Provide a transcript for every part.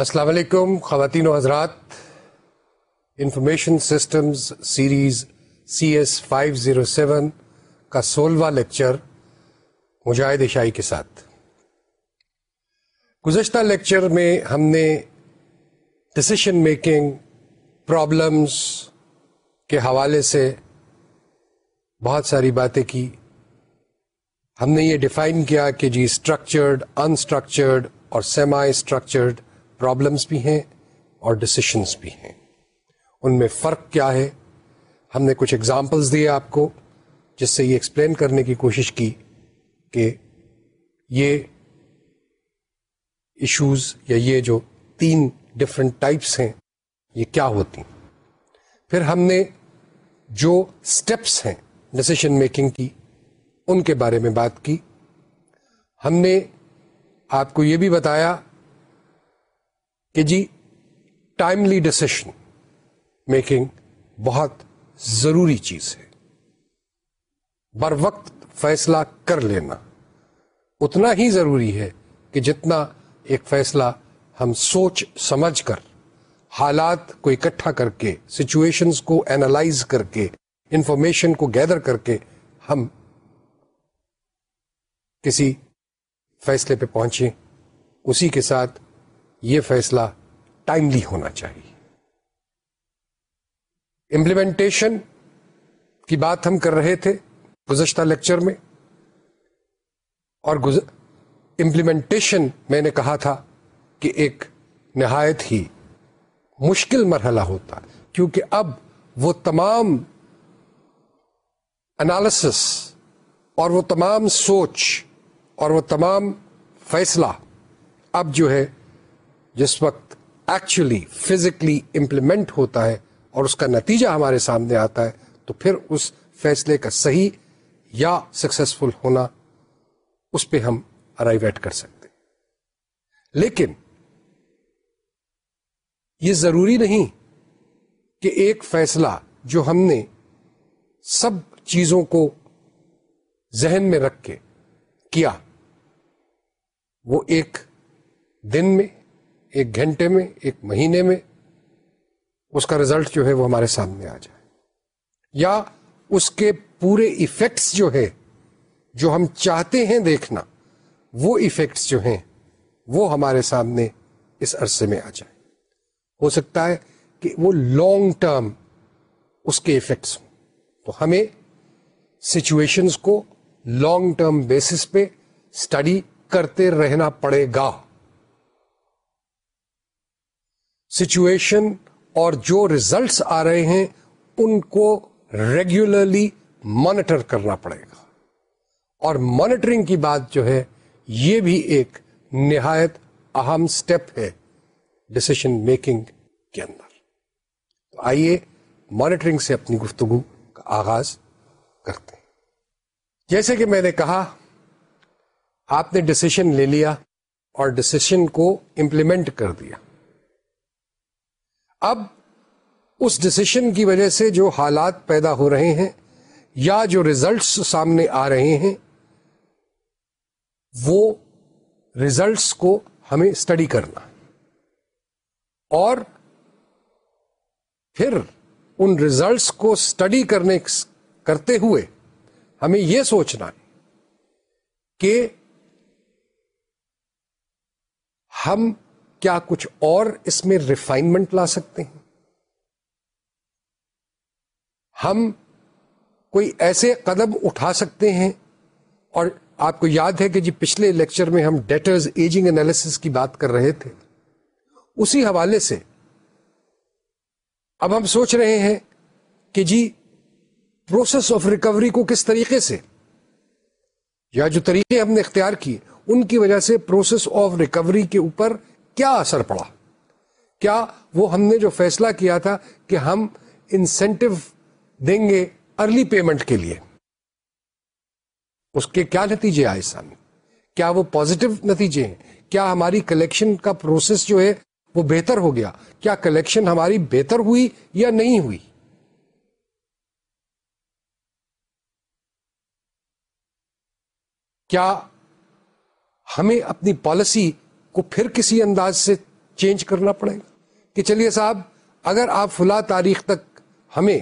السلام علیکم خواتین و حضرات information systems series C S five zero seven کا سولہواں لیکچر مجاہد عشائی کے ساتھ گزشتہ لیکچر میں ہم نے ڈسیشن میکنگ پرابلمس کے حوالے سے بہت ساری باتیں کی ہم نے یہ ڈیفائن کیا کہ جی اسٹرکچرڈ انسٹرکچرڈ اور سیما اسٹرکچرڈ پرابلمس بھی ہیں اور ڈسیشنس بھی ہیں ان میں فرق کیا ہے ہم نے کچھ اگزامپلس دیے آپ کو جس سے یہ ایکسپلین کرنے کی کوشش کی کہ یہ ایشوز یا یہ جو تین ڈفرینٹ ٹائپس ہیں یہ کیا ہوتی ہیں پھر ہم نے جو اسٹیپس ہیں ڈسیشن میکنگ کی ان کے بارے میں بات کی ہم نے آپ کو یہ بھی بتایا کہ جی ٹائملی ڈسیشن میکنگ بہت ضروری چیز ہے بر وقت فیصلہ کر لینا اتنا ہی ضروری ہے کہ جتنا ایک فیصلہ ہم سوچ سمجھ کر حالات کو اکٹھا کر کے سچویشنز کو اینالائز کر کے انفارمیشن کو گیدر کر کے ہم کسی فیصلے پہ پہنچیں اسی کے ساتھ یہ فیصلہ ٹائملی ہونا چاہیے امپلیمنٹیشن کی بات ہم کر رہے تھے گزشتہ لیکچر میں اور امپلیمنٹیشن میں نے کہا تھا کہ ایک نہایت ہی مشکل مرحلہ ہوتا ہے کیونکہ اب وہ تمام انالسس اور وہ تمام سوچ اور وہ تمام فیصلہ اب جو ہے جس وقت ایکچولی فزیکلی امپلیمنٹ ہوتا ہے اور اس کا نتیجہ ہمارے سامنے آتا ہے تو پھر اس فیصلے کا صحیح یا سکسیسفل ہونا اس پہ ہم ارائیویٹ کر سکتے لیکن یہ ضروری نہیں کہ ایک فیصلہ جو ہم نے سب چیزوں کو ذہن میں رکھ کے کیا وہ ایک دن میں ایک گھنٹے میں ایک مہینے میں اس کا رزلٹ جو ہے وہ ہمارے سامنے آ جائے یا اس کے پورے ایفیکٹس جو ہے جو ہم چاہتے ہیں دیکھنا وہ ایفیکٹس جو ہیں وہ ہمارے سامنے اس عرصے میں آ جائے ہو سکتا ہے کہ وہ لانگ ٹرم اس کے ایفیکٹس ہوں تو ہمیں سچویشنز کو لانگ ٹرم بیسس پہ اسٹڈی کرتے رہنا پڑے گا سچویشن اور جو ریزلٹس آ رہے ہیں ان کو ریگولرلی مانیٹر کرنا پڑے گا اور مانیٹرنگ کی بات جو ہے یہ بھی ایک نہایت اہم سٹیپ ہے ڈسیشن میکنگ کے اندر تو آئیے مانیٹرنگ سے اپنی گفتگو کا آغاز کرتے ہیں جیسے کہ میں نے کہا آپ نے ڈسیشن لے لیا اور ڈسیشن کو امپلیمنٹ کر دیا اب اس ڈسیشن کی وجہ سے جو حالات پیدا ہو رہے ہیں یا جو ریزلٹس سامنے آ رہے ہیں وہ ریزلٹس کو ہمیں اسٹڈی کرنا اور پھر ان ریزلٹس کو اسٹڈی کرنے کرتے ہوئے ہمیں یہ سوچنا ہے کہ ہم کیا کچھ اور اس میں ریفائنمنٹ لا سکتے ہیں ہم کوئی ایسے قدم اٹھا سکتے ہیں اور آپ کو یاد ہے کہ جی پچھلے لیکچر میں ہم ڈیٹرز ایجنگ اینالیس کی بات کر رہے تھے اسی حوالے سے اب ہم سوچ رہے ہیں کہ جی پروسیس آف ریکوری کو کس طریقے سے یا جو طریقے ہم نے اختیار کیے ان کی وجہ سے پروسیس آف ریکوری کے اوپر کیا اثر پڑا کیا وہ ہم نے جو فیصلہ کیا تھا کہ ہم انسینٹو دیں گے ارلی پیمنٹ کے لیے اس کے کیا نتیجے آئے سامنے کیا وہ پوزیٹو نتیجے ہیں کیا ہماری کلیکشن کا پروسیس جو ہے وہ بہتر ہو گیا کیا کلیکشن ہماری بہتر ہوئی یا نہیں ہوئی کیا ہمیں اپنی پالیسی کو پھر کسی انداز سے چینج کرنا پڑے گا کہ چلیے صاحب اگر آپ فلا تاریخ تک ہمیں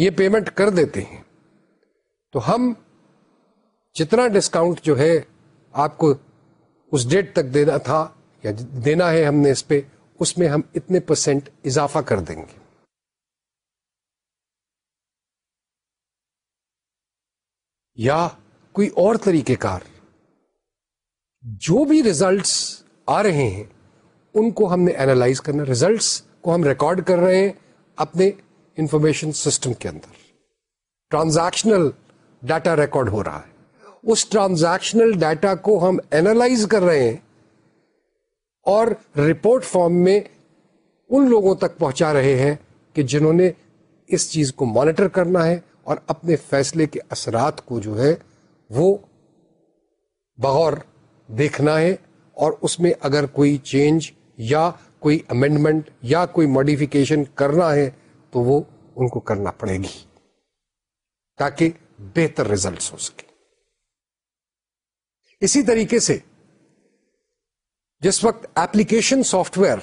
یہ پیمنٹ کر دیتے ہیں تو ہم جتنا ڈسکاؤنٹ جو ہے آپ کو اس ڈیٹ تک دینا تھا یا دینا ہے ہم نے اس پہ اس میں ہم اتنے پرسینٹ اضافہ کر دیں گے یا کوئی اور طریقے کار جو بھی ریزلٹس آ رہے ہیں ان کو ہم نے اینالائز کرنا ریزلٹس کو ہم ریکارڈ کر رہے ہیں اپنے انفارمیشن سسٹم کے اندر ٹرانزیکشنل ڈیٹا ریکارڈ ہو رہا ہے اس ٹرانزیکشنل ڈیٹا کو ہم اینالائز کر رہے ہیں اور رپورٹ فارم میں ان لوگوں تک پہنچا رہے ہیں کہ جنہوں نے اس چیز کو مانیٹر کرنا ہے اور اپنے فیصلے کے اثرات کو جو ہے وہ بغور دیکھنا ہے اور اس میں اگر کوئی چینج یا کوئی امینڈمنٹ یا کوئی ماڈیفکیشن کرنا ہے تو وہ ان کو کرنا پڑے گی تاکہ بہتر ریزلٹس ہو سکے اسی طریقے سے جس وقت ایپلیکیشن سافٹ ویئر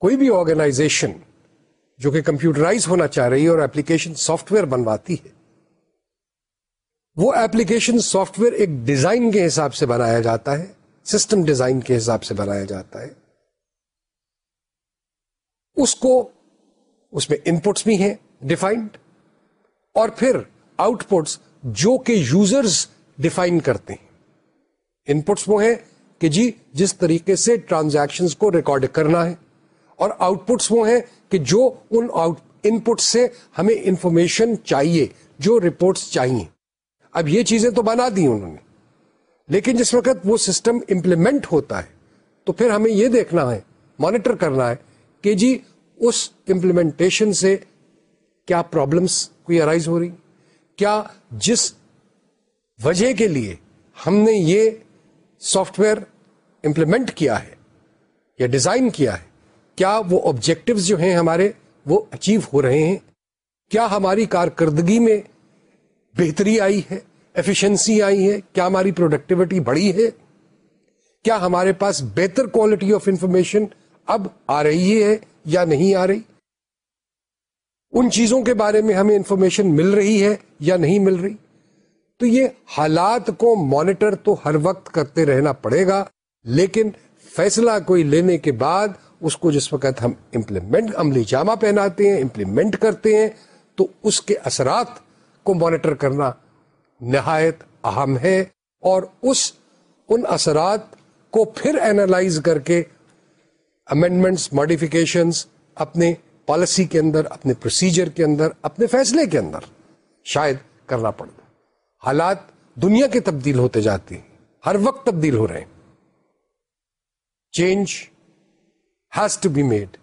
کوئی بھی آرگنائزیشن جو کہ کمپیوٹرائز ہونا چاہ رہی ہے اور ایپلیکیشن سافٹ ویئر بنواتی ہے وہ ایپلیکیشن سافٹ ویئر ایک ڈیزائن کے حساب سے بنایا جاتا ہے سسٹم ڈیزائن کے حساب سے بنایا جاتا ہے اس کو اس میں انپٹس بھی ہیں ڈیفائنڈ اور پھر آؤٹ پٹس جو کہ یوزرز ڈیفائن کرتے ہیں انپٹس وہ ہیں کہ جی جس طریقے سے ٹرانزیکشن کو ریکارڈ کرنا ہے اور آؤٹ پٹس وہ ہیں کہ جو ان آؤٹ پٹ سے ہمیں انفارمیشن چاہیے جو رپورٹس چاہیے اب یہ چیزیں تو بنا دی انہوں نے لیکن جس وقت وہ سسٹم امپلیمنٹ ہوتا ہے تو پھر ہمیں یہ دیکھنا ہے مانیٹر کرنا ہے کہ جی اس امپلیمنٹیشن سے کیا پرابلمس کوئی ارائز ہو رہی کیا جس وجہ کے لیے ہم نے یہ سافٹ ویئر امپلیمنٹ کیا ہے یا ڈیزائن کیا ہے کیا وہ آبجیکٹوز جو ہیں ہمارے وہ اچیو ہو رہے ہیں کیا ہماری کارکردگی میں بہتری آئی ہے ایفیشنسی آئی ہے کیا ہماری پروڈکٹیوٹی بڑی ہے کیا ہمارے پاس بہتر کوالٹی آف انفارمیشن اب آ رہی ہے یا نہیں آ رہی ان چیزوں کے بارے میں ہمیں انفارمیشن مل رہی ہے یا نہیں مل رہی تو یہ حالات کو مانیٹر تو ہر وقت کرتے رہنا پڑے گا لیکن فیصلہ کوئی لینے کے بعد اس کو جس وقت ہم امپلیمنٹ عملی جامہ پہناتے ہیں امپلیمنٹ کرتے ہیں تو اس کے اثرات کو مانیٹر کرنا نہایت اہم ہے اور اس ان اثرات کو پھر اینالائز کر کے امینڈمنٹس ماڈیفکیشن اپنے پالیسی کے اندر اپنے پروسیجر کے اندر اپنے فیصلے کے اندر شاید کرنا پڑ حالات دنیا کے تبدیل ہوتے جاتے ہیں ہر وقت تبدیل ہو رہے ہیں change has to be made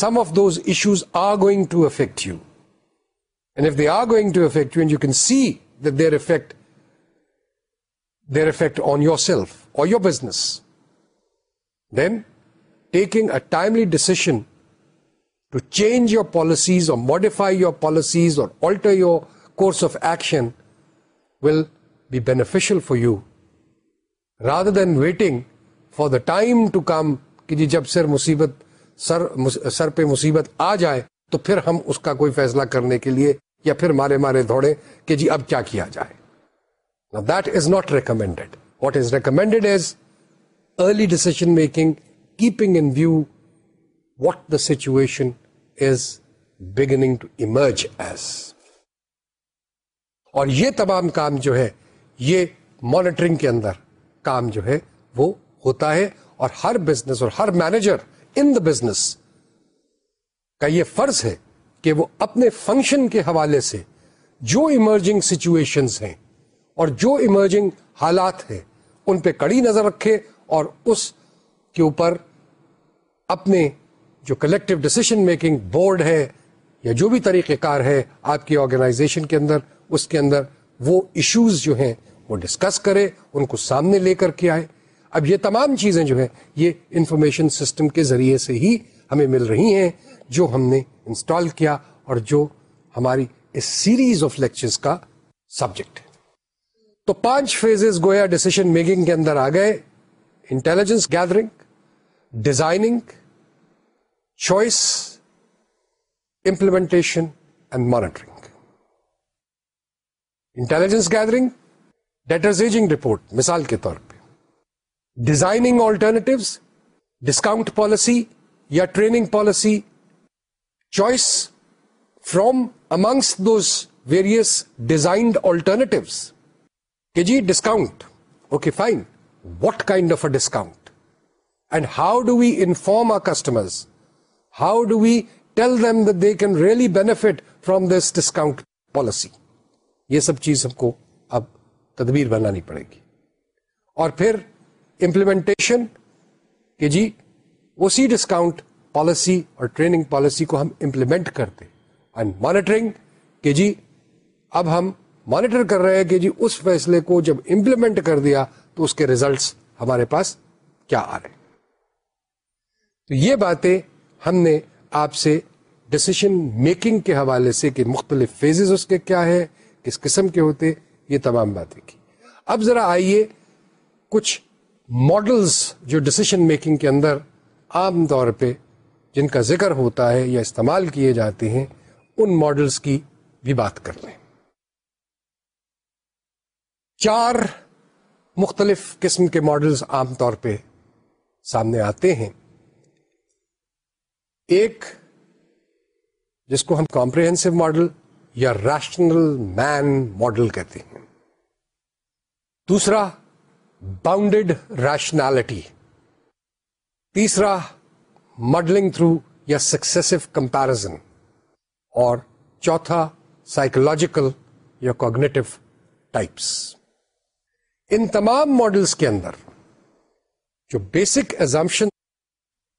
some of those issues are going to affect you and and if they are going to affect you you can see their effect their effect on yourself or your business then taking a timely decision to change your policies or modify your policies or alter your course of action will be beneficial for you rather than waiting for the time to come کہ جی جب سر مصیبت سر سر پہ مصیبت آ جائے تو پھر ہم اس کا کوئی فیصلہ کرنے کے لیے یا پھر مارے مارے دوڑے کہ جی اب کیا کیا جائے that is not recommended what is recommended is early decision making keeping in view what the situation is beginning to emerge as اور یہ تمام کام جو ہے یہ مانیٹرنگ کے اندر کام جو ہے وہ ہوتا ہے اور ہر بزنس اور ہر مینیجر ان دا بزنس کا یہ فرض ہے کہ وہ اپنے فنکشن کے حوالے سے جو ایمرجنگ سچویشن ہیں اور جو ایمرجنگ حالات ہیں ان پہ کڑی نظر رکھے اور اس کے اوپر اپنے جو کلیکٹو ڈسیشن میکنگ بورڈ ہے یا جو بھی طریقہ کار ہے آپ کی آرگنائزیشن کے اندر اس کے اندر وہ ایشوز جو ہیں وہ ڈسکس کرے ان کو سامنے لے کر کے آئے اب یہ تمام چیزیں جو ہیں یہ انفارمیشن سسٹم کے ذریعے سے ہی ہمیں مل رہی ہیں جو ہم نے انسٹال کیا اور جو ہماری اس سیریز آف لیکچرز کا سبجیکٹ تو پانچ فیزز گویا ڈسیشن میکنگ کے اندر آ گئے intelligence gathering designing choice implementation and monitoring intelligence gathering ڈیٹرزیجنگ report مثال کے طور پہ ڈیزائننگ آلٹرنیٹوز ڈسکاؤنٹ پالیسی یا training policy choice from amongst those various designed alternatives کہ جی discount okay fine what kind of a discount and how do we inform our customer how do we tell them they can really benefit from this discount policy یہ سب چیز ہم کو اب تدبیر بنانی پڑے گی اور پھر امپلیمنٹیشن کہ جی اسی ڈسکاؤنٹ پالیسی اور ٹریننگ پالیسی کو ہم امپلیمنٹ کرتے اینڈ مانیٹرنگ کہ جی اب ہم مانیٹر کر رہے ہیں کہ جی اس فیصلے کو جب امپلیمنٹ کر دیا تو اس کے ریزلٹس ہمارے پاس کیا آ رہے تو یہ باتیں ہم نے آپ سے ڈسیشن میکنگ کے حوالے سے کہ مختلف فیزز اس کے کیا ہے کس قسم کے ہوتے یہ تمام باتیں کی اب ذرا آئیے کچھ ماڈلس جو ڈسیشن میکنگ کے اندر عام طور پہ جن کا ذکر ہوتا ہے یا استعمال کیے جاتے ہیں ان ماڈلس کی بھی بات کر لیں چار مختلف قسم کے ماڈلس عام طور پہ سامنے آتے ہیں ایک جس کو ہم کمپریہنسو ماڈل یا ریشنل مین ماڈل کہتے ہیں دوسرا باؤنڈیڈ ریشنالٹی تیسرا ماڈلنگ تھرو یا سکسیسو کمپیرزن اور چوتھا سائیکولوجیکل یا کوگنیٹو ٹائپس ان تمام ماڈلس کے اندر جو بیسک ایزمپشن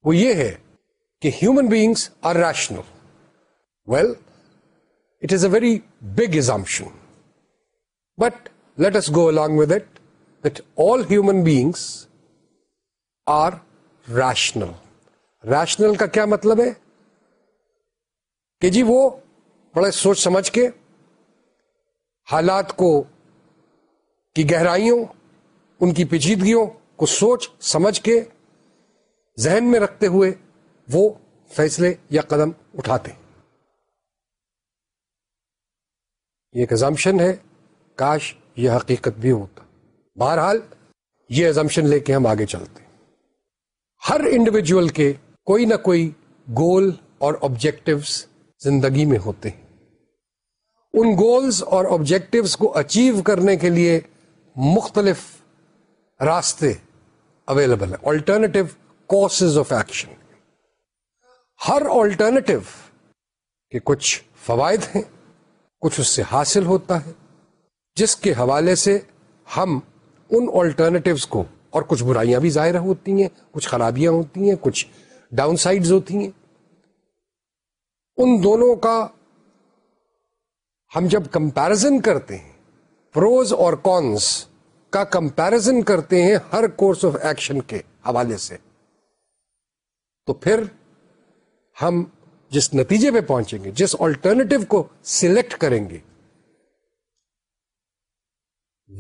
وہ یہ ہے کہ human beings are rational well it is a very big assumption but let's go along with it that all human beings are rational rational کا کیا مطلب ہے کہ جی وہ بڑے سوچ سمجھ کے حالات کو کی گہرائیوں ان کی پیچیدگیوں کو سوچ سمجھ کے ذہن میں رکھتے ہوئے وہ فیصلے یا قدم اٹھاتے یہ ایک ایزمشن ہے کاش یہ حقیقت بھی ہوتا بہرحال یہ ایزمشن لے کے ہم آگے چلتے ہر انڈیویجل کے کوئی نہ کوئی گول اور آبجیکٹوس زندگی میں ہوتے ہیں ان گولز اور آبجیکٹوس کو اچیو کرنے کے لیے مختلف راستے اویلیبل ہیں آلٹرنیٹو کورسز آف ایکشن ہر آلٹرنیٹو کے کچھ فوائد ہیں کچھ اس سے حاصل ہوتا ہے جس کے حوالے سے ہم ان آلٹرنیٹوس کو اور کچھ برائیاں بھی ظاہر ہوتی ہیں کچھ خرابیاں ہوتی ہیں کچھ ڈاؤن سائڈز ہوتی ہیں ان دونوں کا ہم جب کمپیرزن کرتے ہیں پروز اور کونس کا کمپیرزن کرتے ہیں ہر کورس آف ایکشن کے حوالے سے تو پھر ہم جس نتیجے پہ پہنچیں گے جس آلٹرنیٹو کو سلیکٹ کریں گے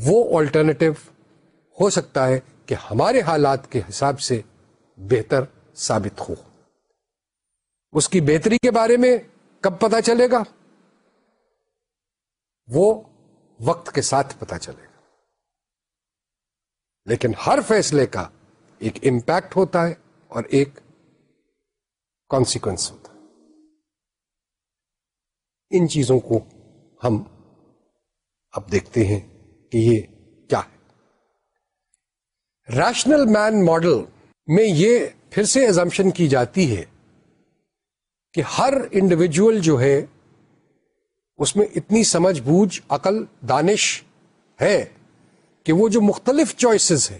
وہ آلٹرنیٹو ہو سکتا ہے کہ ہمارے حالات کے حساب سے بہتر ثابت ہو اس کی بہتری کے بارے میں کب پتا چلے گا وہ وقت کے ساتھ پتا چلے گا لیکن ہر فیصلے کا ایک امپیکٹ ہوتا ہے اور ایک کانسیکوینس ہوتا ہے ان چیزوں کو ہم اب دیکھتے ہیں کہ یہ ریشنل مین ماڈل میں یہ پھر سے ایزمپشن کی جاتی ہے کہ ہر انڈیویجول جو ہے اس میں اتنی سمجھ بوجھ عقل دانش ہے کہ وہ جو مختلف چوائسیز ہیں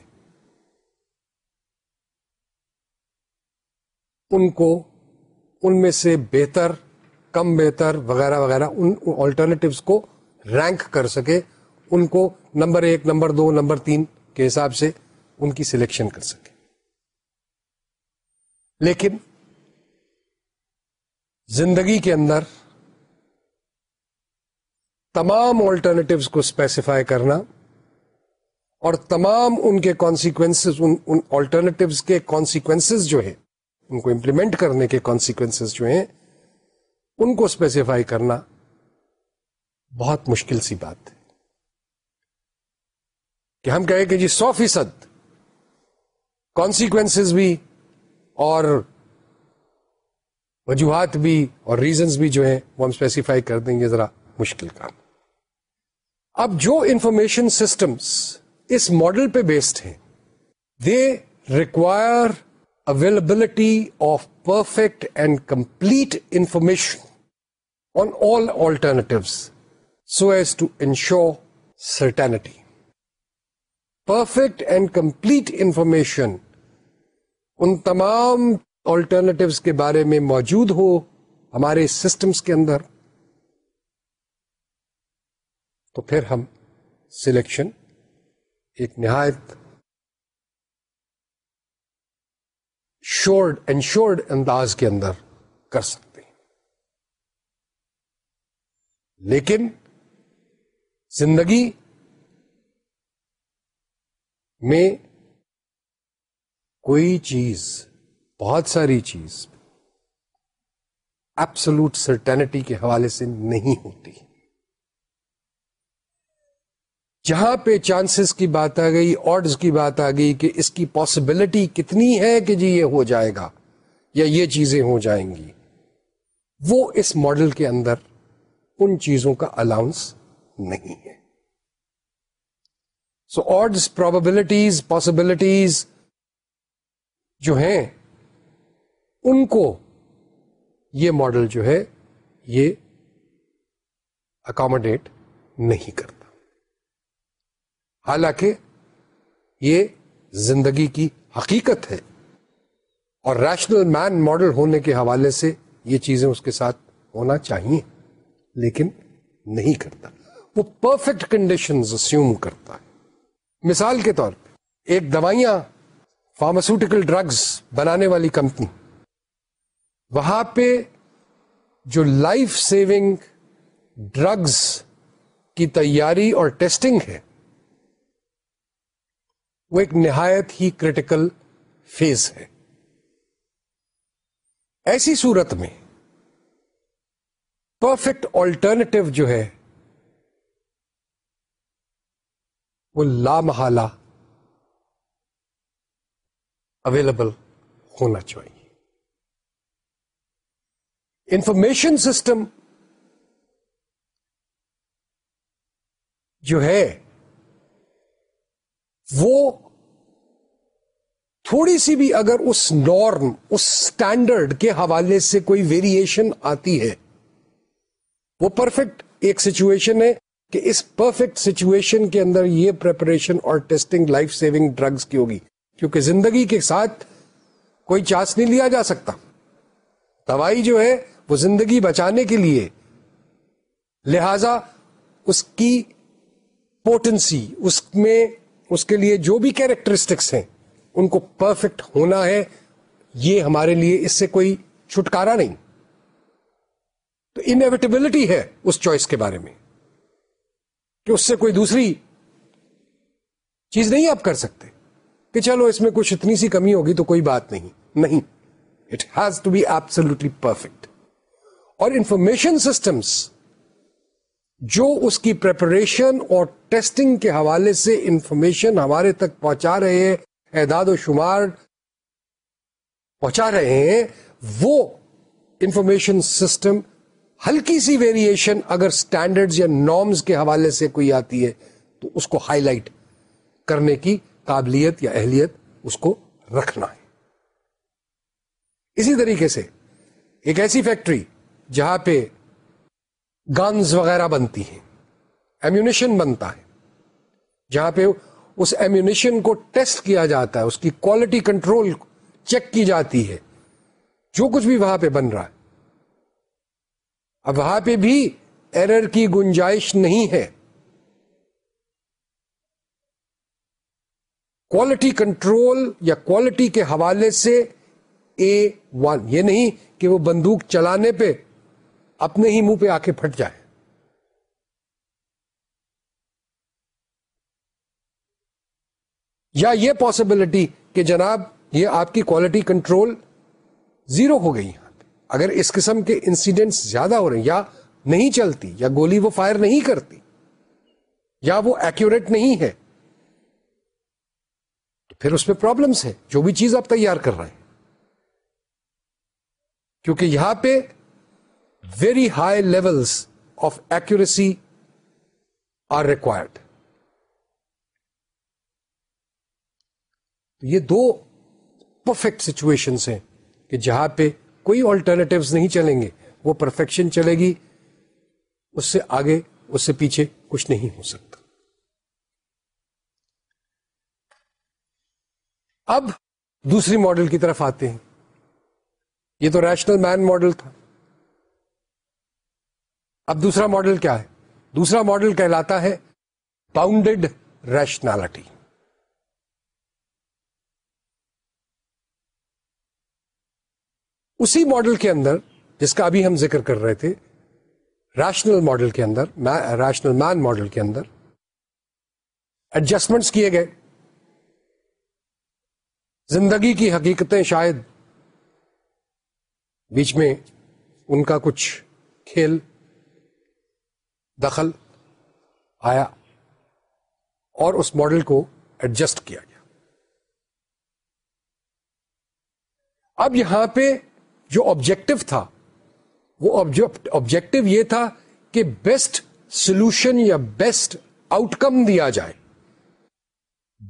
ان کو ان میں سے بہتر کم بہتر وغیرہ وغیرہ ان آلٹرنیٹوس کو رینک کر سکے ان کو نمبر ایک نمبر دو نمبر تین کے حساب سے ان کی سلیکشن کر سکیں لیکن زندگی کے اندر تمام آلٹرنیٹیوز کو اسپیسیفائی کرنا اور تمام ان کے کانسیکوینس ان آلٹرنیٹوز کے کانسیکوینس جو ہیں ان کو امپلیمنٹ کرنے کے کانسیکوینس جو ہیں ان کو اسپیسیفائی کرنا بہت مشکل سی بات ہے کہ ہم کہیں کہ جی سو فیصد کانسیکوینس بھی اور وجوہات بھی اور ریزنز بھی جو ہیں وہ ہم اسپیسیفائی کر دیں گے ذرا مشکل کام اب جو انفارمیشن سسٹمس اس ماڈل پہ بیسڈ ہیں they require availability of perfect and complete information on all alternatives so as to ensure certainty perfect and complete information ان تمام آلٹرنیٹیوز کے بارے میں موجود ہو ہمارے سسٹمز کے اندر تو پھر ہم سلیکشن ایک نہایت شورڈ انشورڈ انداز کے اندر کر سکتے ہیں لیکن زندگی میں کوئی چیز بہت ساری چیز ایپسلوٹ سرٹینٹی کے حوالے سے نہیں ہوتی جہاں پہ چانسز کی بات آ گئی آڈز کی بات آ گئی کہ اس کی پاسبلٹی کتنی ہے کہ جی یہ ہو جائے گا یا یہ چیزیں ہو جائیں گی وہ اس ماڈل کے اندر ان چیزوں کا الاؤنس نہیں ہے سو آڈز پروبلٹیز پاسبلٹیز جو ہیں ان کو یہ ماڈل جو ہے یہ اکاموڈیٹ نہیں کرتا حالانکہ یہ زندگی کی حقیقت ہے اور ریشنل مین ماڈل ہونے کے حوالے سے یہ چیزیں اس کے ساتھ ہونا چاہیے لیکن نہیں کرتا وہ پرفیکٹ کنڈیشنز اسیوم کرتا ہے مثال کے طور پہ ایک دوائیاں فارماسوٹیکل ڈرگز بنانے والی کمپنی وہاں پہ جو لائف سیونگ ڈرگز کی تیاری اور ٹیسٹنگ ہے وہ ایک نہایت ہی کریٹیکل فیز ہے ایسی صورت میں پرفیکٹ آلٹرنیٹو جو ہے وہ لامحالہ اویلیبل ہونا چاہیے انفارمیشن سسٹم جو ہے وہ تھوڑی سی بھی اگر اس نارم اس اسٹینڈرڈ کے حوالے سے کوئی ویریشن آتی ہے وہ پرفیکٹ ایک سچویشن ہے کہ اس پرفیکٹ سچویشن کے اندر یہ پریپریشن اور ٹیسٹنگ لائف سیونگ ڈرگز کی ہوگی کیونکہ زندگی کے ساتھ کوئی چانس نہیں لیا جا سکتا دوائی جو ہے وہ زندگی بچانے کے لیے لہذا اس کی پوٹنسی اس میں اس کے لیے جو بھی کیریکٹرسٹکس ہیں ان کو پرفیکٹ ہونا ہے یہ ہمارے لیے اس سے کوئی چھٹکارا نہیں تو انویٹیبلٹی ہے اس چوائس کے بارے میں کہ اس سے کوئی دوسری چیز نہیں آپ کر سکتے کہ چلو اس میں کچھ اتنی سی کمی ہوگی تو کوئی بات نہیں نہیں it has to be absolutely perfect اور انفارمیشن سسٹمس جو اس کی پریپریشن اور ٹیسٹنگ کے حوالے سے انفارمیشن ہمارے تک پہنچا رہے ہیں اعداد و شمار پہنچا رہے ہیں وہ انفارمیشن سسٹم ہلکی سی ویریشن اگر اسٹینڈرڈ یا نارمز کے حوالے سے کوئی آتی ہے تو اس کو ہائی لائٹ کرنے کی قابلیت یا اہلیت اس کو رکھنا ہے اسی طریقے سے ایک ایسی فیکٹری جہاں پہ گنز وغیرہ بنتی ہیں ایمونیشن بنتا ہے جہاں پہ اس ایمونیشن کو ٹیسٹ کیا جاتا ہے اس کی کوالٹی کنٹرول چیک کی جاتی ہے جو کچھ بھی وہاں پہ بن رہا ہے اب وہاں پہ بھی ایرر کی گنجائش نہیں ہے کوالٹی کنٹرول یا کوالٹی کے حوالے سے اے ون یہ نہیں کہ وہ بندوق چلانے پہ اپنے ہی منہ پہ آ کے پھٹ جائے یا یہ پاسبلٹی کہ جناب یہ آپ کی کوالٹی کنٹرول زیرو ہو گئی اگر اس قسم کے انسیڈنٹ زیادہ ہو رہے ہیں یا نہیں چلتی یا گولی وہ فائر نہیں کرتی یا وہ ایکوریٹ نہیں ہے پھر اس میں پرابلمس ہے جو بھی چیز آپ تیار کر رہے ہیں کیونکہ یہاں پہ very high level of accuracy are required یہ دو پرفیکٹ سچویشن ہیں کہ جہاں پہ کوئی آلٹرنیٹو نہیں چلیں گے وہ پرفیکشن چلے گی اس سے آگے اس سے پیچھے کچھ نہیں ہو سکتا اب دوسری ماڈل کی طرف آتے ہیں یہ تو ریشنل مین ماڈل تھا اب دوسرا ماڈل کیا ہے دوسرا ماڈل کہلاتا ہے باؤنڈیڈ ریشنالٹی اسی ماڈل کے اندر جس کا ابھی ہم ذکر کر رہے تھے ریشنل ماڈل کے اندر ریشنل مین ماڈل کے اندر ایڈجسٹمنٹس کیے گئے زندگی کی حقیقتیں شاید بیچ میں ان کا کچھ کھیل دخل آیا اور اس ماڈل کو ایڈجسٹ کیا گیا اب یہاں پہ جو آبجیکٹو تھا وہ آبجیکٹو یہ تھا کہ بیسٹ سولوشن یا بیسٹ آؤٹ کم دیا جائے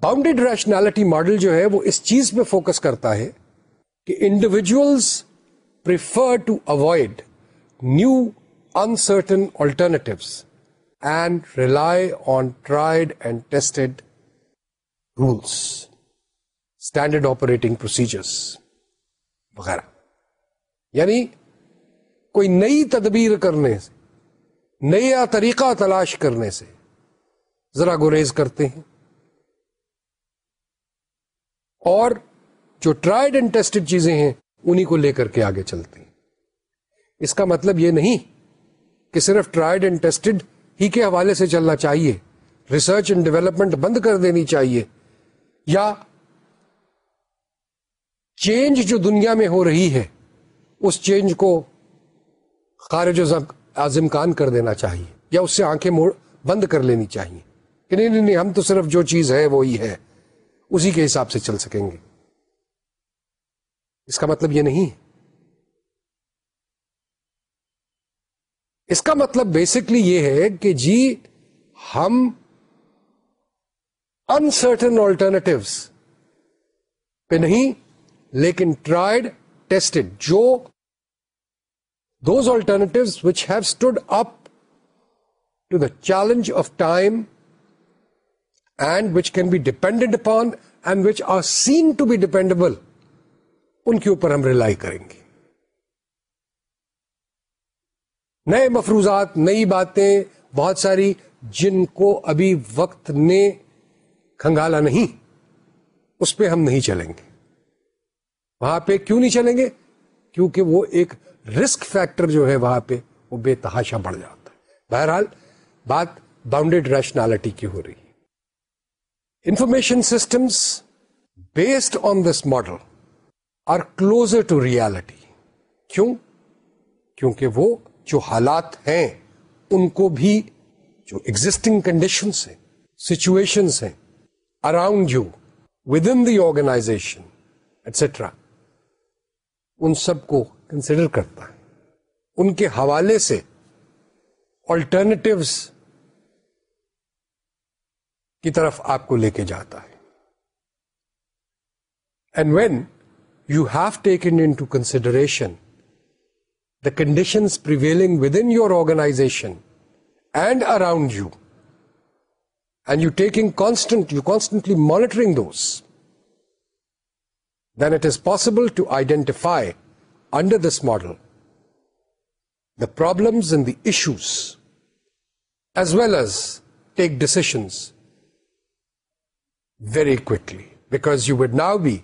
باؤنڈیڈ ریشنالٹی ماڈل جو ہے وہ اس چیز پہ فوکس کرتا ہے کہ individuals prefer to avoid new uncertain alternatives and rely on tried and tested rules standard operating procedures وغیرہ یعنی کوئی نئی تدبیر کرنے سے نیا طریقہ تلاش کرنے سے ذرا گریز کرتے ہیں اور جو ٹرائڈ اینڈ ٹیسٹڈ چیزیں ہیں انہی کو لے کر کے آگے چلتے ہیں اس کا مطلب یہ نہیں کہ صرف ٹرائڈ اینڈ ٹیسٹڈ ہی کے حوالے سے چلنا چاہیے ریسرچ اینڈ ڈیولپمنٹ بند کر دینی چاہیے یا چینج جو دنیا میں ہو رہی ہے اس چینج کو خارج عظم کان کر دینا چاہیے یا اس سے آنکھیں موڑ بند کر لینی چاہیے کہ نہیں نہیں ہم تو صرف جو چیز ہے وہی ہے اسی کے حساب سے چل سکیں گے اس کا مطلب یہ نہیں اس کا مطلب بیسکلی یہ ہے کہ جی ہم انسرٹن آلٹرنیٹوس پہ نہیں لیکن ٹرائڈ ٹیسٹڈ جو those alternative which have stood up to the challenge of time and which can be dependent upon and which are seen to be dependable ان کے اوپر ہم ریلائی کریں گے نئے مفروضات نئی باتیں بہت ساری جن کو ابھی وقت نے کھنگالا نہیں اس پہ ہم نہیں چلیں گے وہاں پہ کیوں نہیں چلیں گے کیونکہ وہ ایک رسک فیکٹر جو ہے وہاں پہ وہ بے تحاشا بڑھ جاتا ہے بہرحال بات باؤنڈیڈ ریشنالٹی کی ہو رہی ہے information systems based on this model are closer to reality وہ جو حالات ہیں ان کو بھی جو ایگزٹنگ کنڈیشنس ہیں سچویشن ہیں around you within the organisation etcetera ان سب کو کنسیڈر کرتا ہے ان کے حوالے سے آلٹرنیٹ کی طرف آپ کو لے کے جاتا ہے and when you have taken into consideration the conditions prevailing within your organisation and around you and you taking constant you constantly monitoring those then it is possible to identify under this model the problems and the issues as well as take decisions very quickly, because you would now be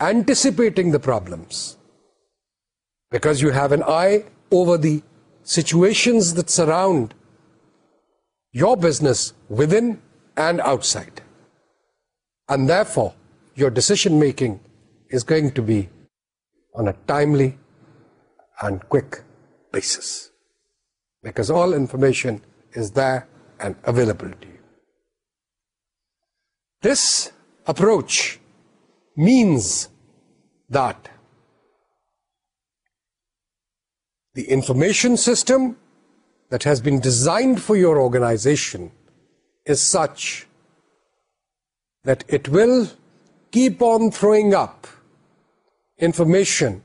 anticipating the problems, because you have an eye over the situations that surround your business within and outside. And therefore, your decision making is going to be on a timely and quick basis, because all information is there and available to you. This approach means that the information system that has been designed for your organization is such that it will keep on throwing up information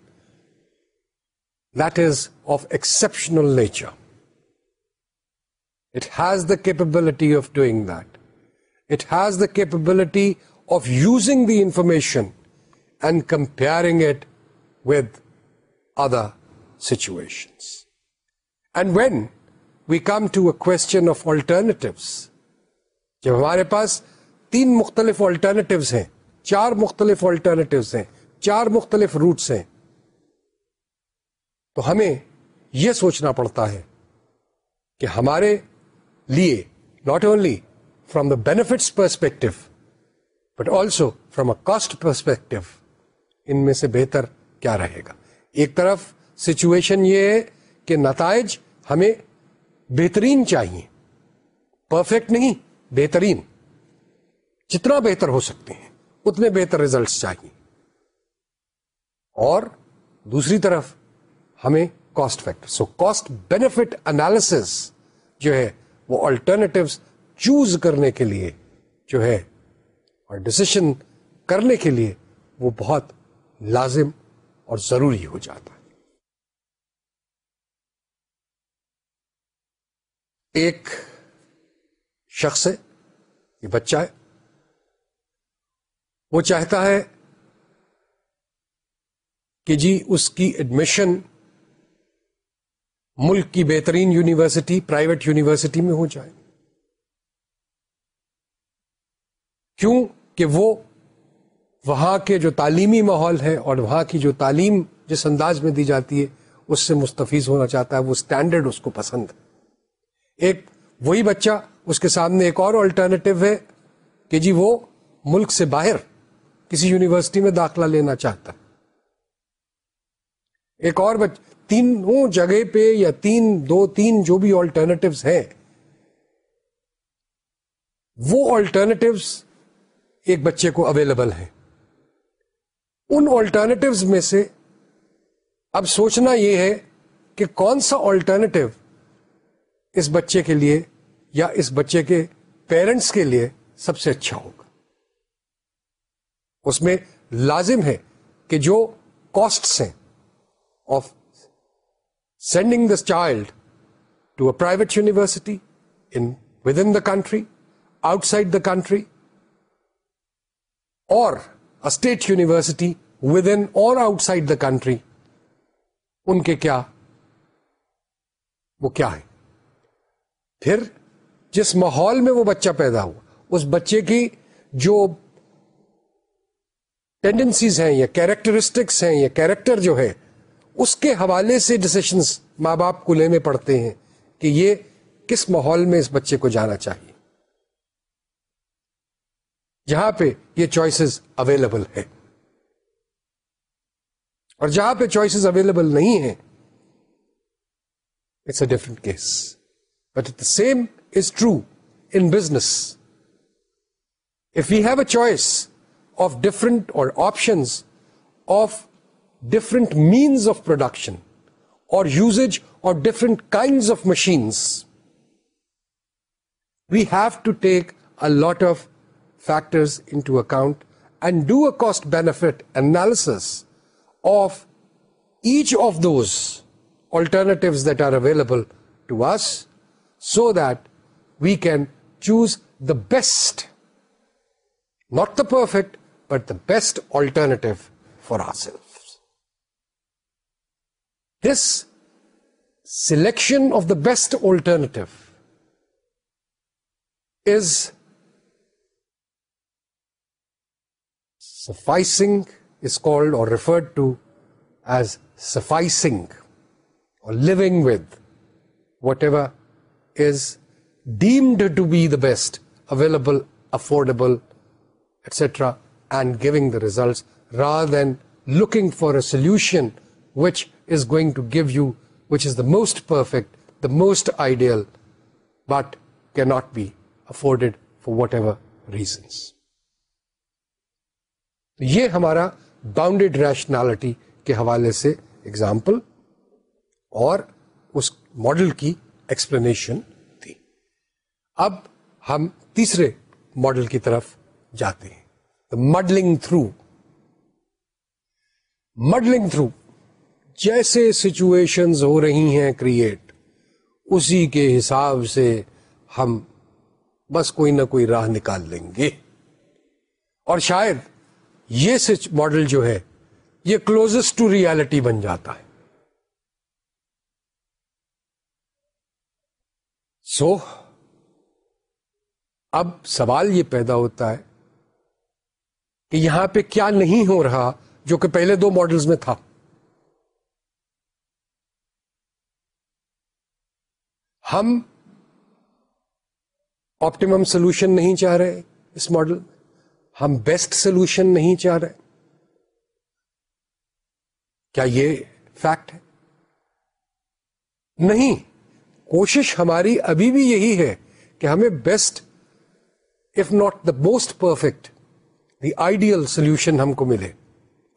that is of exceptional nature. It has the capability of doing that. ز the capability of using the information and comparing it with other situation and when we come to a کونیوس جب ہمارے پاس تین مختلف alternatives ہیں چار مختلف alternatives ہیں چار مختلف روٹس ہیں تو ہمیں یہ سوچنا پڑتا ہے کہ ہمارے لیے not only from the benefit perspective but also from a cost perspective ان میں سے بہتر کیا رہے گا ایک طرف سچویشن یہ ہے کہ نتائج ہمیں بہترین چاہیے پرفیکٹ نہیں بہترین جتنا بہتر ہو سکتے ہیں اتنے بہتر ریزلٹس چاہیے اور دوسری طرف ہمیں cost factor so cost benefit analysis جو ہے وہ آلٹرنیٹو چوز کرنے کے لیے جو ہے اور ڈسیشن کرنے کے لیے وہ بہت لازم اور ضروری ہو جاتا ہے ایک شخص ہے یہ بچہ ہے وہ چاہتا ہے کہ جی اس کی ایڈمیشن ملک کی بہترین یونیورسٹی پرائیویٹ یونیورسٹی میں ہو جائے کیوں کہ وہ وہاں کے جو تعلیمی ماحول ہے اور وہاں کی جو تعلیم جس انداز میں دی جاتی ہے اس سے مستفیض ہونا چاہتا ہے وہ اسٹینڈرڈ اس کو پسند ہے ایک وہی بچہ اس کے سامنے ایک اور آلٹرنیٹو ہے کہ جی وہ ملک سے باہر کسی یونیورسٹی میں داخلہ لینا چاہتا ہے ایک اور بچہ تینوں جگہ پہ یا تین دو تین جو بھی آلٹرنیٹوز ہیں وہ آلٹرنیٹوز ایک بچے کو اویلیبل ہے ان آلٹرنیٹیوز میں سے اب سوچنا یہ ہے کہ کون سا آلٹرنیٹو اس بچے کے لیے یا اس بچے کے پیرنٹس کے لیے سب سے اچھا ہوگا اس میں لازم ہے کہ جو کاسٹ ہیں of sending the child to a private university in within the country outside the country or state university within or outside the country ان کے کیا وہ کیا ہے پھر جس ماحول میں وہ بچہ پیدا ہوا اس بچے کی جو ٹینڈنسیز ہیں یا کیریکٹرسٹکس ہیں یا کیریکٹر جو ہے اس کے حوالے سے ڈسیشنس ماں باپ کو لینے پڑتے ہیں کہ یہ کس ماحول میں اس بچے کو جانا چاہیے جہاں پہ یہ چوائسیز اویلیبل ہے اور جہاں پہ چوائسیز اویلیبل نہیں ہے it's a different case but the same is true in business if you have a choice of different or options of different means of production or usage or different kind of machines we have to take a lot of factors into account and do a cost-benefit analysis of each of those alternatives that are available to us, so that we can choose the best, not the perfect, but the best alternative for ourselves. This selection of the best alternative is So physing is called or referred to as sufficing or living with whatever is deemed to be the best, available, affordable, etc., and giving the results rather than looking for a solution which is going to give you, which is the most perfect, the most ideal, but cannot be afforded for whatever reasons. یہ ہمارا bounded rationality کے حوالے سے example اور اس model کی explanation تھی اب ہم تیسرے ماڈل کی طرف جاتے ہیں مڈلنگ تھرو مڈلنگ تھرو جیسے سچویشن ہو رہی ہیں کریٹ اسی کے حساب سے ہم بس کوئی نہ کوئی راہ نکال لیں گے اور شاید یہ سچ ماڈل جو ہے یہ کلوزسٹ ٹو ریالٹی بن جاتا ہے سو so, اب سوال یہ پیدا ہوتا ہے کہ یہاں پہ کیا نہیں ہو رہا جو کہ پہلے دو ماڈلز میں تھا ہم آپٹیمم سولوشن نہیں چاہ رہے اس ماڈل میں ہم بیسٹ سولوشن نہیں چاہ رہے کیا یہ فیکٹ ہے نہیں کوشش ہماری ابھی بھی یہی ہے کہ ہمیں best if not the most perfect the ideal solution ہم کو ملے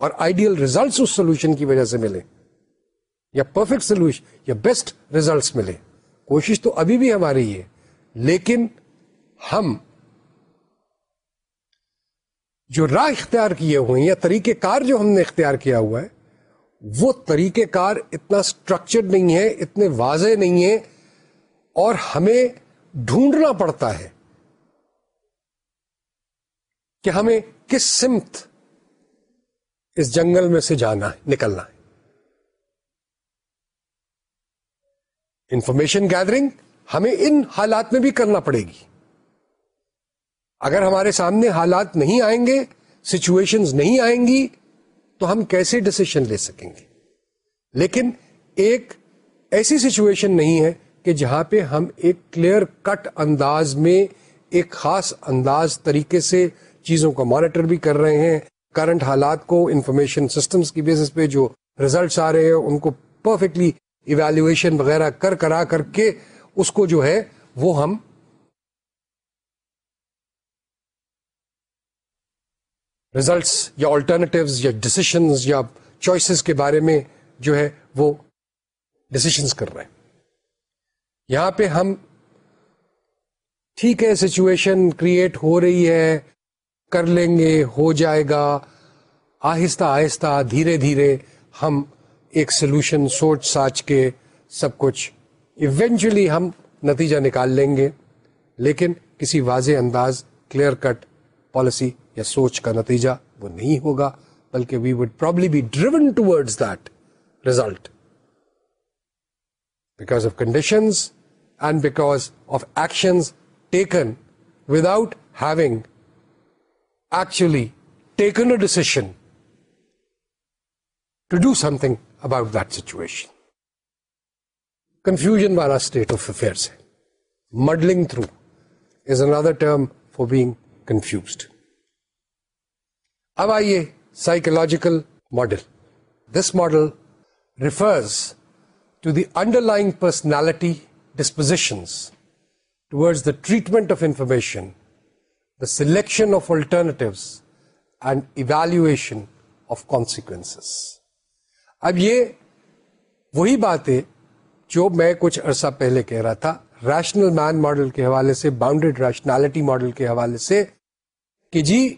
اور آئیڈیل ریزلٹس اس سولوشن کی وجہ سے ملے یا پرفیکٹ سولوشن یا بیسٹ ریزلٹس ملے کوشش تو ابھی بھی ہماری ہے لیکن ہم جو راہ اختیار کیے ہوئے ہیں یا طریقہ کار جو ہم نے اختیار کیا ہوا ہے وہ طریقہ کار اتنا اسٹرکچرڈ نہیں ہے اتنے واضح نہیں ہے اور ہمیں ڈھونڈنا پڑتا ہے کہ ہمیں کس سمت اس جنگل میں سے جانا ہے نکلنا ہے انفارمیشن گیدرنگ ہمیں ان حالات میں بھی کرنا پڑے گی اگر ہمارے سامنے حالات نہیں آئیں گے سچویشن نہیں آئیں گی تو ہم کیسے ڈسیشن لے سکیں گے لیکن ایک ایسی سچویشن نہیں ہے کہ جہاں پہ ہم ایک کلیئر کٹ انداز میں ایک خاص انداز طریقے سے چیزوں کو مانیٹر بھی کر رہے ہیں کرنٹ حالات کو انفارمیشن سسٹمز کی بیسس پہ جو ریزلٹس آ رہے ہیں ان کو پرفیکٹلی ایویلویشن وغیرہ کر کرا کر کے اس کو جو ہے وہ ہم ریزلٹس یا آلٹرنیٹیوز یا ڈسیشنز یا چوائسیز کے بارے میں جو ہے وہ ڈسیشنز کر رہے ہیں یہاں پہ ہم ٹھیک ہے سچویشن کریٹ ہو رہی ہے کر لیں گے ہو جائے گا آہستہ آہستہ دھیرے دھیرے ہم ایک سلوشن سوچ ساچ کے سب کچھ ایونچولی ہم نتیجہ نکال لیں گے لیکن کسی واضح انداز کلیئر کٹ پالیسی یا سوچ کا نتیجہ وہ نہیں ہوگا بلکہ we would probably be driven towards that result because of conditions and because of actions taken without having actually taken a decision to do something about that situation confusion والا state of affairs ہے muddling through is another term for being confused اب آئیے psychological model this model refers to the underlying personality disposition ٹوڈ the treatment of information the selection of alternate and evaluation of consequence اب یہ وہی بات ہے جو میں کچھ عرصہ پہلے کہہ رہا تھا ریشنل مین ماڈل کے حوالے سے باؤنڈیڈ ریشنالٹی ماڈل کے حوالے سے کہ جی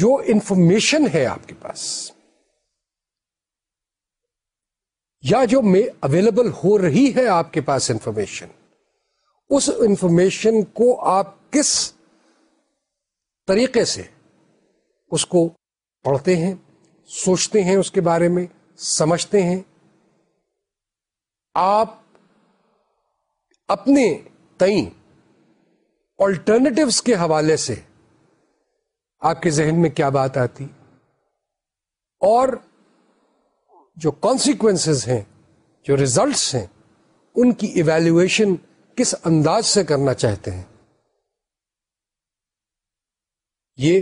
جو انفارمیشن ہے آپ کے پاس یا جو میں اویلیبل ہو رہی ہے آپ کے پاس انفارمیشن اس انفارمیشن کو آپ کس طریقے سے اس کو پڑھتے ہیں سوچتے ہیں اس کے بارے میں سمجھتے ہیں آپ اپنے تئیں کے حوالے سے آپ کے ذہن میں کیا بات آتی اور جو کانسیکوینس ہیں جو ریزلٹس ہیں ان کی ایویلویشن کس انداز سے کرنا چاہتے ہیں یہ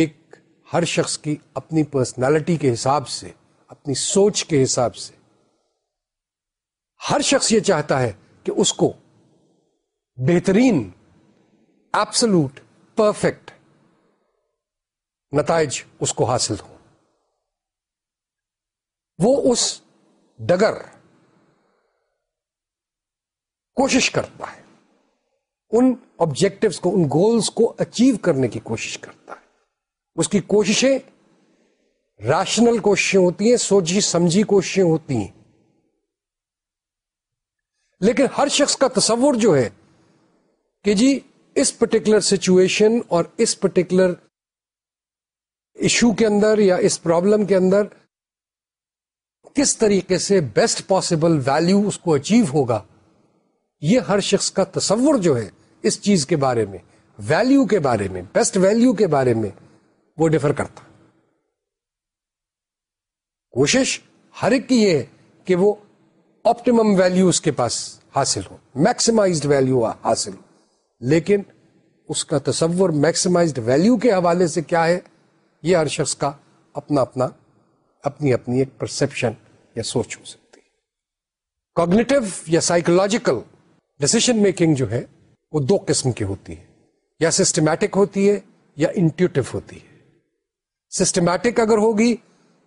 ایک ہر شخص کی اپنی پرسنالٹی کے حساب سے اپنی سوچ کے حساب سے ہر شخص یہ چاہتا ہے کہ اس کو بہترین ایبسلوٹ پرفیکٹ نتائج اس کو حاصل ہو وہ اس ڈگر کوشش کرتا ہے ان آبجیکٹوس کو ان گولس کو اچیو کرنے کی کوشش کرتا ہے اس کی کوششیں ریشنل کوششیں ہوتی ہیں سوچی سمجھی کوششیں ہوتی ہیں لیکن ہر شخص کا تصور جو ہے کہ جی اس پرٹیکولر سچویشن اور اس پرٹیکولر ایشو کے اندر یا اس پرابلم کے اندر کس طریقے سے بیسٹ پاسبل ویلو اس کو اچیو ہوگا یہ ہر شخص کا تصور جو ہے اس چیز کے بارے میں ویلو کے بارے میں بیسٹ ویلو کے بارے میں وہ ڈفر کرتا کوشش ہر ایک کی یہ ہے کہ وہ آپٹیم ویلو اس کے پاس حاصل ہو میکسیمائزڈ ویلو حاصل ہو لیکن اس کا تصور میکسیمائزڈ ویلیو کے حوالے سے کیا ہے یہ ہر شخص کا اپنا اپنا اپنی اپنی ایک پرسپشن یا سوچ ہو سکتی ہے کوگنیٹو یا سائیکولوجیکل ڈسیشن میکنگ جو ہے وہ دو قسم کی ہوتی ہے یا سسٹمیٹک ہوتی ہے یا انٹیوٹو ہوتی ہے سسٹمیٹک اگر ہوگی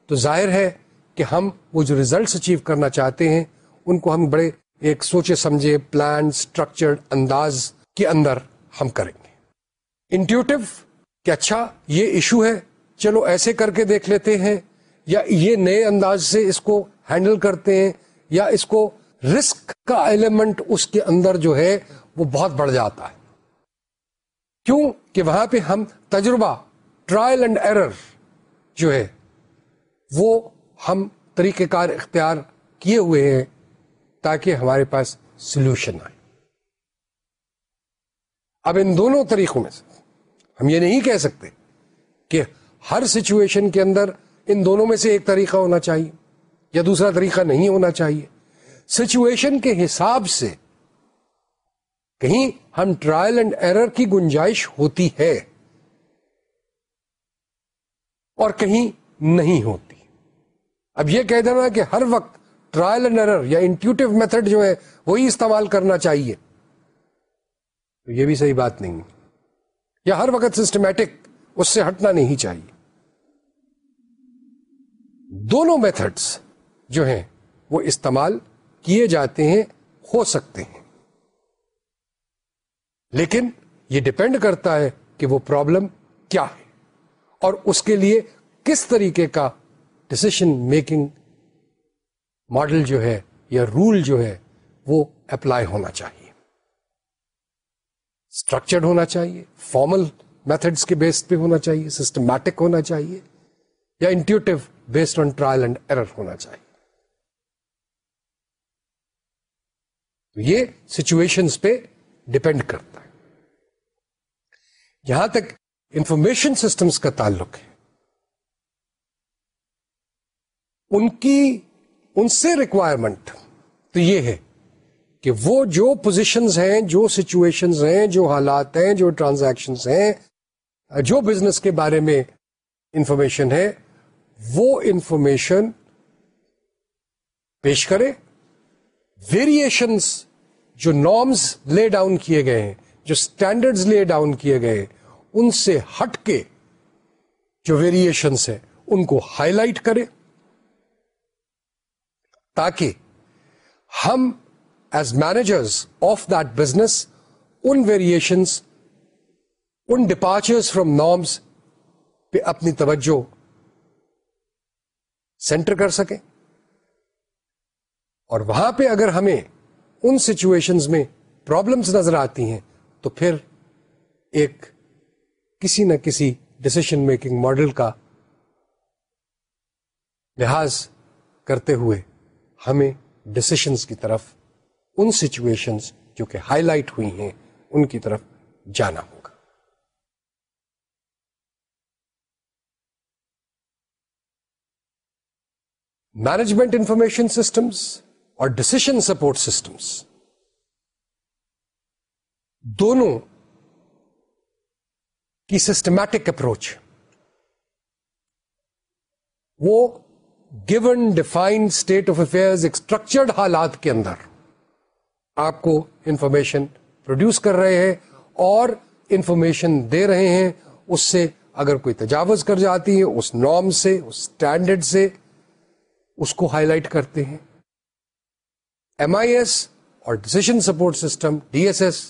تو ظاہر ہے کہ ہم وہ جو ریزلٹس اچیو کرنا چاہتے ہیں ان کو ہم بڑے ایک سوچے سمجھے پلان اسٹرکچرڈ انداز کے اندر ہم کریں گے انٹیوٹو کہ اچھا یہ ایشو ہے چلو ایسے کر کے دیکھ لیتے ہیں یا یہ نئے انداز سے اس کو ہینڈل کرتے ہیں یا اس کو رسک کا ایلیمنٹ اس کے اندر جو ہے وہ بہت بڑھ جاتا ہے کیوں کہ وہاں پہ ہم تجربہ ٹرائل اینڈ ایرر جو ہے وہ ہم طریقہ کار اختیار کیے ہوئے ہیں تاکہ ہمارے پاس سلوشن آئے اب ان دونوں طریقوں میں سے ہم یہ نہیں کہہ سکتے کہ ہر سچویشن کے اندر ان دونوں میں سے ایک طریقہ ہونا چاہیے یا دوسرا طریقہ نہیں ہونا چاہیے سچویشن کے حساب سے کہیں ہم ٹرائل اینڈ ایرر کی گنجائش ہوتی ہے اور کہیں نہیں ہوتی اب یہ کہہ دینا کہ ہر وقت ٹرائل اینڈ ایرر یا انٹیوٹیو میتھڈ جو ہے وہی استعمال کرنا چاہیے یہ بھی صحیح بات نہیں یا ہر وقت سسٹمیٹک اس سے ہٹنا نہیں چاہیے دونوں میتھڈس جو ہیں وہ استعمال کیے جاتے ہیں ہو سکتے ہیں لیکن یہ ڈپینڈ کرتا ہے کہ وہ پرابلم کیا ہے اور اس کے لیے کس طریقے کا ڈسیشن میکنگ ماڈل جو ہے یا رول جو ہے وہ اپلائی ہونا چاہیے اسٹرکچرڈ ہونا چاہیے فارمل میتھڈس کے بیس پہ ہونا چاہیے سسٹمیٹک ہونا چاہیے یا intuitive based on trial and error ہونا چاہیے یہ سچویشن پہ ڈپینڈ کرتا ہے یہاں تک انفارمیشن سسٹمس کا تعلق ہے ان کی ان سے ریکوائرمنٹ تو یہ ہے کہ وہ جو پوزیشنز ہیں جو سچویشنز ہیں جو حالات ہیں جو ٹرانزیکشنز ہیں جو بزنس کے بارے میں انفارمیشن ہے وہ انفارمیشن پیش کرے ویریشنس جو نارمز لے ڈاؤن کیے گئے ہیں جو اسٹینڈرڈ لے ڈاؤن کیے گئے ہیں ان سے ہٹ کے جو ویریشنس ہیں ان کو ہائی لائٹ کرے تاکہ ہم as managers of that business in variations in departures from norms پہ اپنی توجہ سینٹر کر سکیں اور وہاں پہ اگر ہمیں ان سچویشنز میں پرابلمس نظر آتی ہیں تو پھر ایک کسی نہ کسی ڈسیشن میکنگ ماڈل کا لحاظ کرتے ہوئے ہمیں ڈسیشنس کی طرف ان سچویشن جو کہ ہائی لائٹ ہوئی ہیں ان کی طرف جانا ہوگا مینجمنٹ انفارمیشن سسٹمس اور ڈسیشن سپورٹ سسٹمس دونوں کی سسٹمیٹک اپروچ وہ given defined state of affairs ایک اسٹرکچرڈ حالات کے اندر آپ کو انفارمیشن پروڈیوس کر رہے ہیں اور انفارمیشن دے رہے ہیں اس سے اگر کوئی تجاوز کر جاتی ہے اس نارم سے اس سے اس کو ہائی لائٹ کرتے ہیں ایم آئی ایس اور decision support system D S S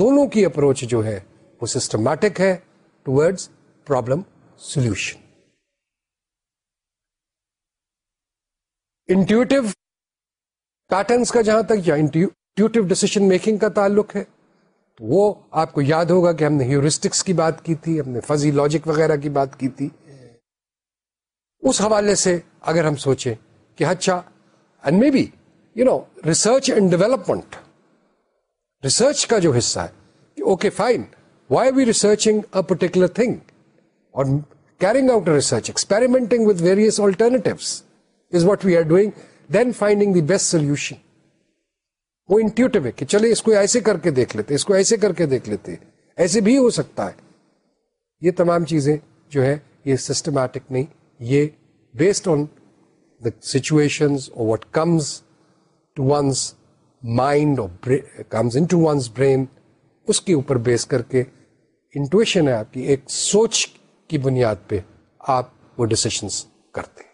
دونوں کی اپروچ جو ہے وہ سسٹمیٹک ہے ٹوئڈ پرابلم سولوشن انٹیوٹیو پیٹرنس کا جہاں تک یا انٹیوٹیو ڈسیشن میکنگ کا تعلق ہے وہ آپ کو یاد ہوگا کہ ہم نے ہیورسٹکس کی بات کی تھی ہم نے فضی لاجک وغیرہ کی بات کی تھی اس حوالے سے اگر ہم سوچیں کہ اچھا and maybe you know research and development research کا جو حصہ ہے کہ okay fine why we researching a particular thing اور carrying out research experimenting with various alternatives as what we are doing then finding the best solution وہ intuitive ہے کہ چلے اس کو ایسے کر کے دیکھ لیتے اس کو ایسے کر کے دیکھ لیتے ایسے بھی ہو سکتا ہے یہ تمام چیزیں جو ہے یہ سسٹمیٹک نہیں یہ based on the situation base کر کے انٹویشن ہے آپ کی ایک سوچ کی بنیاد پہ آپ وہ ڈسیشنس کرتے ہیں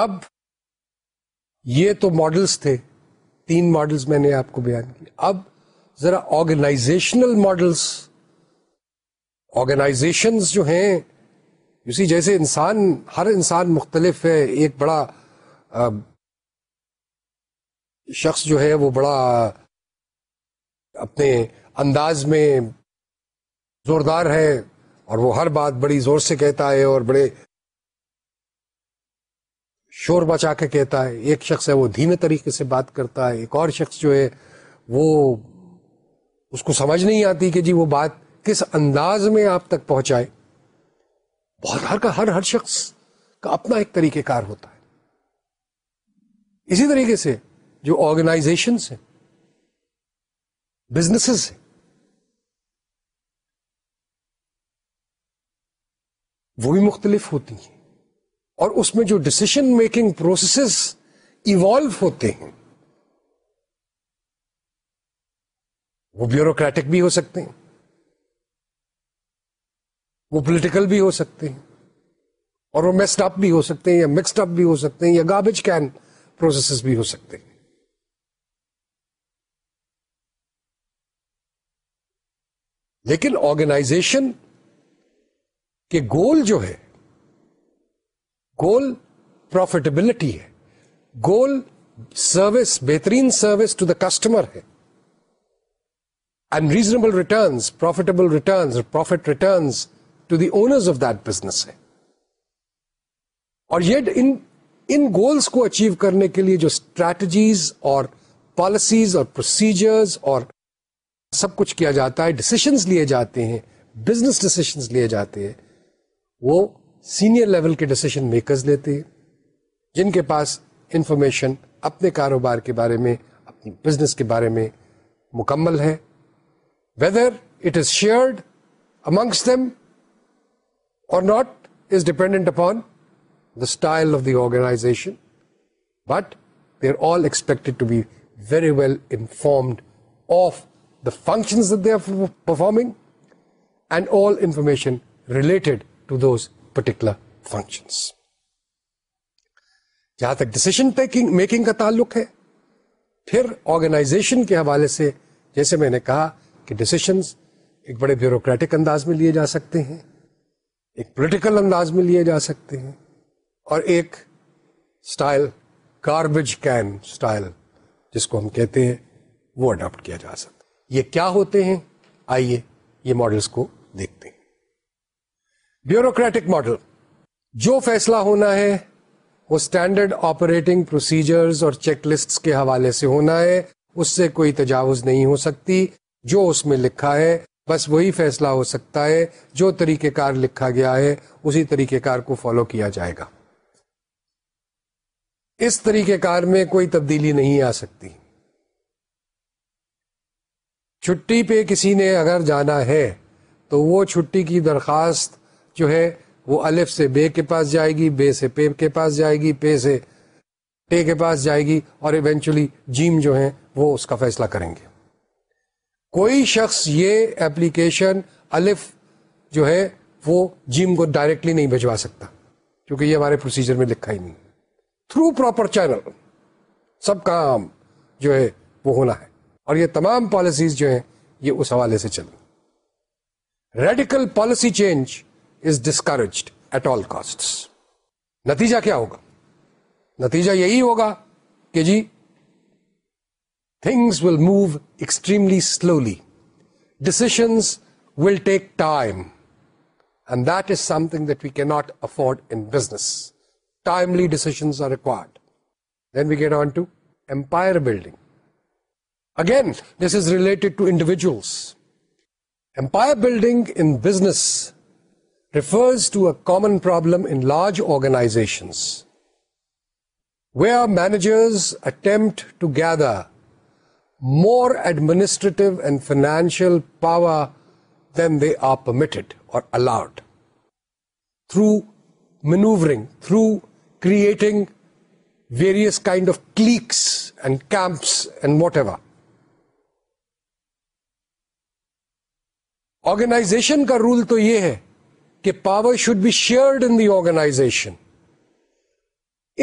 اب یہ تو ماڈلز تھے تین ماڈلز میں نے آپ کو بیان کیا اب ذرا آرگنائزیشنل ماڈلز آرگنائزیشنز جو ہیں اسی جیسے انسان ہر انسان مختلف ہے ایک بڑا شخص جو ہے وہ بڑا اپنے انداز میں زوردار ہے اور وہ ہر بات بڑی زور سے کہتا ہے اور بڑے شور بچا کے کہتا ہے ایک شخص ہے وہ دھیمے طریقے سے بات کرتا ہے ایک اور شخص جو ہے وہ اس کو سمجھ نہیں آتی کہ جی وہ بات کس انداز میں آپ تک پہنچائے بہت ہر کا ہر ہر شخص کا اپنا ایک طریقہ کار ہوتا ہے اسی طریقے سے جو آرگنائزیشنس ہیں بزنسز ہیں وہ بھی مختلف ہوتی ہیں اور اس میں جو ڈسیشن میکنگ پروسیسز ایوالو ہوتے ہیں وہ بیوروکریٹک بھی ہو سکتے ہیں وہ پولیٹیکل بھی ہو سکتے ہیں اور وہ میسڈ اپ بھی ہو سکتے ہیں یا مکسڈ اپ بھی ہو سکتے ہیں یا گاربیج کین پروسیسز بھی ہو سکتے ہیں لیکن آرگنائزیشن کے گول جو ہے گول پروفیٹیبلٹی ہے گول سروس بہترین سروس ٹو دا کسٹمر ہے and reasonable returns profitable returns profit returns to the owners of that business ہے اور یہ ان گولس کو اچیو کرنے کے لیے جو اسٹریٹجیز اور پالیسیز اور پروسیجرز اور سب کچھ کیا جاتا ہے ڈسیشنز لیے جاتے ہیں بزنس ڈسیشنز لیے جاتے ہیں وہ سینئر لیول کے ڈسیشن میکرز لیتے ہیں جن کے پاس انفارمیشن اپنے کاروبار کے بارے میں اپنی بزنس کے بارے میں مکمل ہے whether it is shared amongst them or not is dependent upon the style of the organisation but they are all expected to be very well informed of the performing and all information related to those particular functions جہاں تک decision making کا تعلق ہے پھر organization کے حوالے سے جیسے میں نے کہا کہ ڈسیشن ایک بڑے بیوروکریٹک انداز میں لیے جا سکتے ہیں ایک پولیٹیکل انداز میں لیے جا سکتے ہیں اور ایک سٹائل گاربیج کین سٹائل جس کو ہم کہتے ہیں وہ اڈاپٹ کیا جا سکتا یہ کیا ہوتے ہیں آئیے یہ ماڈلس کو دیکھتے ہیں بیوروکریٹک ماڈل جو فیصلہ ہونا ہے وہ اسٹینڈرڈ آپریٹنگ پروسیجرز اور چیک لسٹ کے حوالے سے ہونا ہے اس سے کوئی تجاوز نہیں ہو سکتی جو اس میں لکھا ہے بس وہی فیصلہ ہو سکتا ہے جو طریقہ کار لکھا گیا ہے اسی طریقہ کار کو فالو کیا جائے گا اس طریقہ کار میں کوئی تبدیلی نہیں آ سکتی چھٹی پہ کسی نے اگر جانا ہے تو وہ چھٹی کی درخواست جو ہے وہ الف سے بے کے پاس جائے گی بے سے پے کے پاس جائے گی پے سے ٹے کے پاس جائے گی اور ایونچولی جیم جو ہیں وہ اس کا فیصلہ کریں گے کوئی شخص یہ اپلیکیشن الف جو ہے وہ جیم کو ڈائریکٹلی نہیں بھجوا سکتا کیونکہ یہ ہمارے پروسیجر میں لکھا ہی نہیں ہے تھرو پراپر چینل سب کام جو ہے وہ ہونا ہے اور یہ تمام پالیسیز جو ہیں یہ اس حوالے سے چل radical policy change is discouraged at all cost نتیجہ کیا ہوگا نتیجہ یہی ہوگا کہ جی things will move extremely slowly decisions will take time and that is something that we can not afford in business timely ڈسیشن are required then we get on to umpire building again this is related to individuals umpire building in business refers to a common problem in large organization they are managers attempt to gather more administrative and financial power than they are permitted or allowed through manoeuvring through creating various kind of cliques and camps and whatever organisation کا rule تو یہ ہے کہ power should be shared in the organisation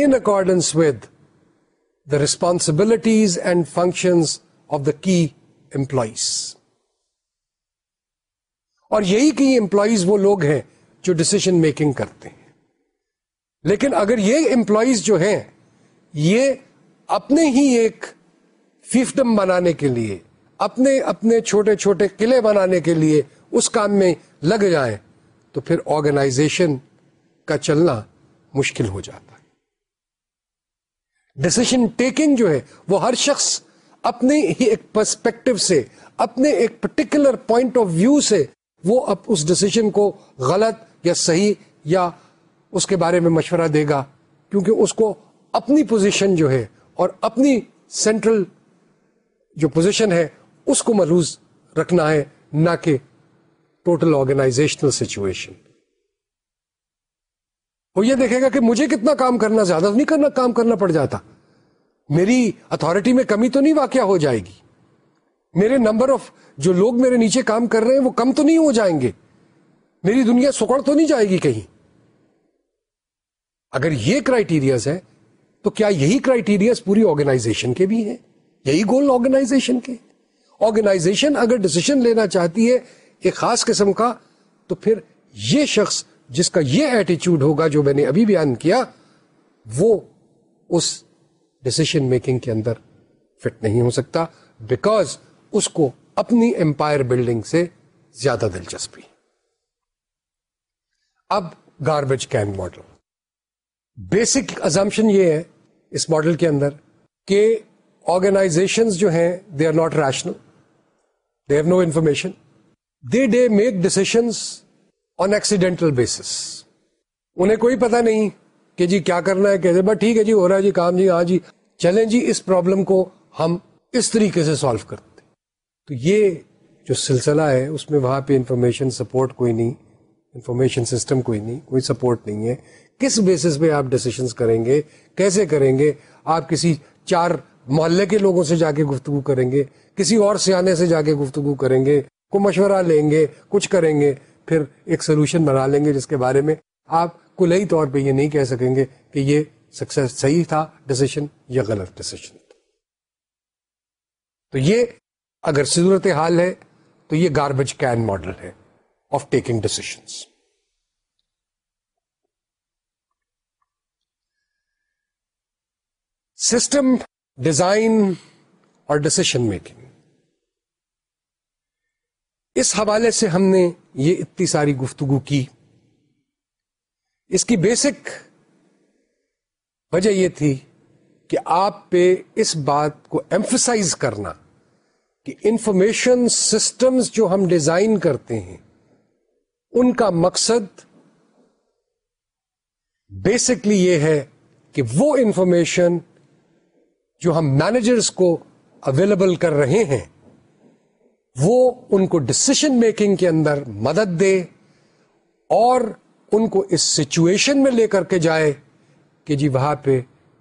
in accordance with the responsibilities and function of the key employees اور یہی key employees وہ لوگ ہیں جو ڈسیزن میکنگ کرتے ہیں لیکن اگر یہ امپلائیز جو ہیں یہ اپنے ہی ایک فیفٹم بنانے کے لیے اپنے اپنے چھوٹے چھوٹے قلعے بنانے کے لیے اس کام میں لگ جائیں تو پھر آرگنائزیشن کا چلنا مشکل ہو جاتا ہے ڈسیشن ٹیکنگ جو ہے وہ ہر شخص اپنے ہی ایک پرسپیکٹو سے اپنے ایک پرٹیکولر پوائنٹ آف ویو سے وہ اب اس ڈسیشن کو غلط یا صحیح یا اس کے بارے میں مشورہ دے گا کیونکہ اس کو اپنی پوزیشن جو ہے اور اپنی سینٹرل جو پوزیشن ہے اس کو ملوز رکھنا ہے نہ کہ ٹوٹل آرگنائزیشنل سچویشن وہ یہ دیکھے گا کہ مجھے کتنا کام کرنا زیادہ نہیں کرنا کام کرنا پڑ جاتا میری اتارٹی میں کمی تو نہیں واقع ہو جائے گی میرے نمبر آف جو لوگ میرے نیچے کام کر رہے ہیں وہ کم تو نہیں ہو جائیں گے میری دنیا سکڑ تو نہیں جائے گی کہیں اگر یہ کرائیٹیریاز ہے تو کیا یہی کرائیٹیریاز پوری آرگنائزیشن کے بھی ہیں یہی گول آرگنائزیشن کے آرگنائزیشن اگر ڈسیشن لینا چاہتی ہے ایک خاص قسم کا تو پھر یہ شخص جس کا یہ ایٹیچیوڈ ہوگا جو میں نے ابھی بیان کیا وہ اس ڈسیشن میکنگ کے اندر فٹ نہیں ہو سکتا بیکاز اس کو اپنی امپائر بلڈنگ سے زیادہ دلچسپی اب garbage can model basic assumption یہ ہے اس ماڈل کے اندر کہ آرگنائزیشن جو ہیں they are not rational they have no information they they make decisions on accidental basis انہیں کوئی پتا نہیں کہ جی کیا کرنا ہے کیسے بٹ ٹھیک ہے جی ہو رہا ہے جی کام جی ہاں جی چلیں جی اس پرابلم کو ہم اس طریقے سے سالو کرتے تو یہ جو سلسلہ ہے اس میں وہاں پہ انفارمیشن سپورٹ کوئی نہیں انفارمیشن سسٹم کوئی نہیں کوئی سپورٹ نہیں ہے کس بیسس پہ آپ ڈسیشنس کریں گے کیسے کریں گے آپ کسی چار محلے کے لوگوں سے جا کے گفتگو کریں گے کسی اور سیانے سے جا کے گفتگو کریں گے کو مشورہ لیں گے کچھ کریں گے پھر ایک سولوشن بنا لیں گے جس کے بارے میں آپ کلئی طور پہ یہ نہیں کہہ سکیں گے کہ یہ سکسیس صحیح تھا ڈسیشن یا غلط ڈسیشن تو یہ اگر صورت حال ہے تو یہ گاربیج کین ماڈل ہے of taking decisions system design اور ڈسیشن میکنگ اس حوالے سے ہم نے یہ اتنی ساری گفتگو کی اس کی بیسک وجہ یہ تھی کہ آپ پہ اس بات کو ایمفسائز کرنا کہ انفارمیشن سسٹمز جو ہم ڈیزائن کرتے ہیں ان کا مقصد بیسکلی یہ ہے کہ وہ انفارمیشن جو ہم مینیجرز کو اویلیبل کر رہے ہیں وہ ان کو ڈسیشن میکنگ کے اندر مدد دے اور ان کو اس سچویشن میں لے کر کے جائے کہ جی وہاں پہ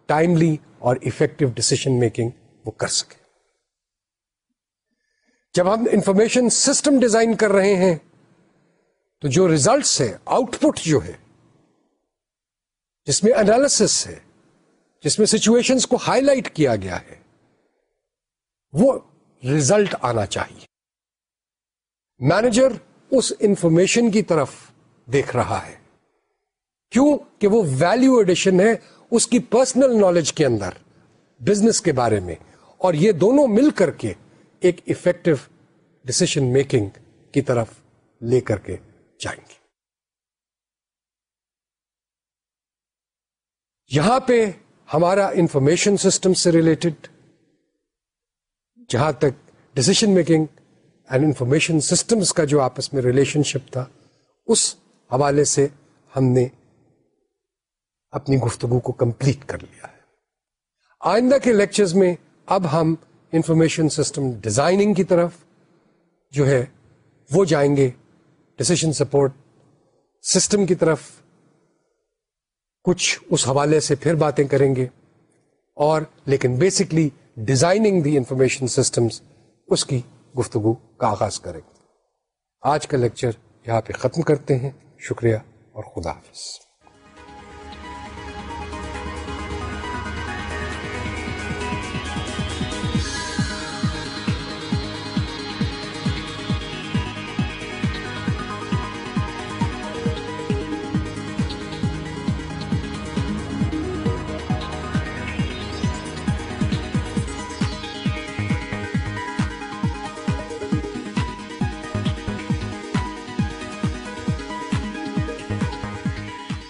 ٹائملی اور افیکٹو ڈسیشن میکنگ وہ کر سکے جب ہم انفارمیشن سسٹم ڈیزائن کر رہے ہیں تو جو ریزلٹس ہے آؤٹ پٹ جو ہے جس میں انالیس ہے جس میں سچویشنز کو ہائی لائٹ کیا گیا ہے وہ ریزلٹ آنا چاہیے مینیجر اس انفارمیشن کی طرف دیکھ رہا ہے کیوں کہ وہ ویلو ایڈیشن ہے اس کی پرسنل نالج کے اندر بزنس کے بارے میں اور یہ دونوں مل کر کے ایک افیکٹو ڈسیشن میکنگ کی طرف لے کر کے جائیں گے یہاں پہ ہمارا انفارمیشن سسٹم سے ریلیٹڈ جہاں تک decision making and information systems کا جو آپس میں ریلیشن شپ تھا اس حوالے سے ہم نے اپنی گفتگو کو کمپلیٹ کر لیا ہے آئندہ کے لیکچرز میں اب ہم انفارمیشن سسٹم ڈیزائننگ کی طرف جو ہے وہ جائیں گے ڈسیشن سپورٹ سسٹم کی طرف کچھ اس حوالے سے پھر باتیں کریں گے اور لیکن basically designing the information systems اس کی گفتگو کا آغاز کریں آج کا لیکچر یہاں پہ ختم کرتے ہیں شکریہ اور خدا حافظ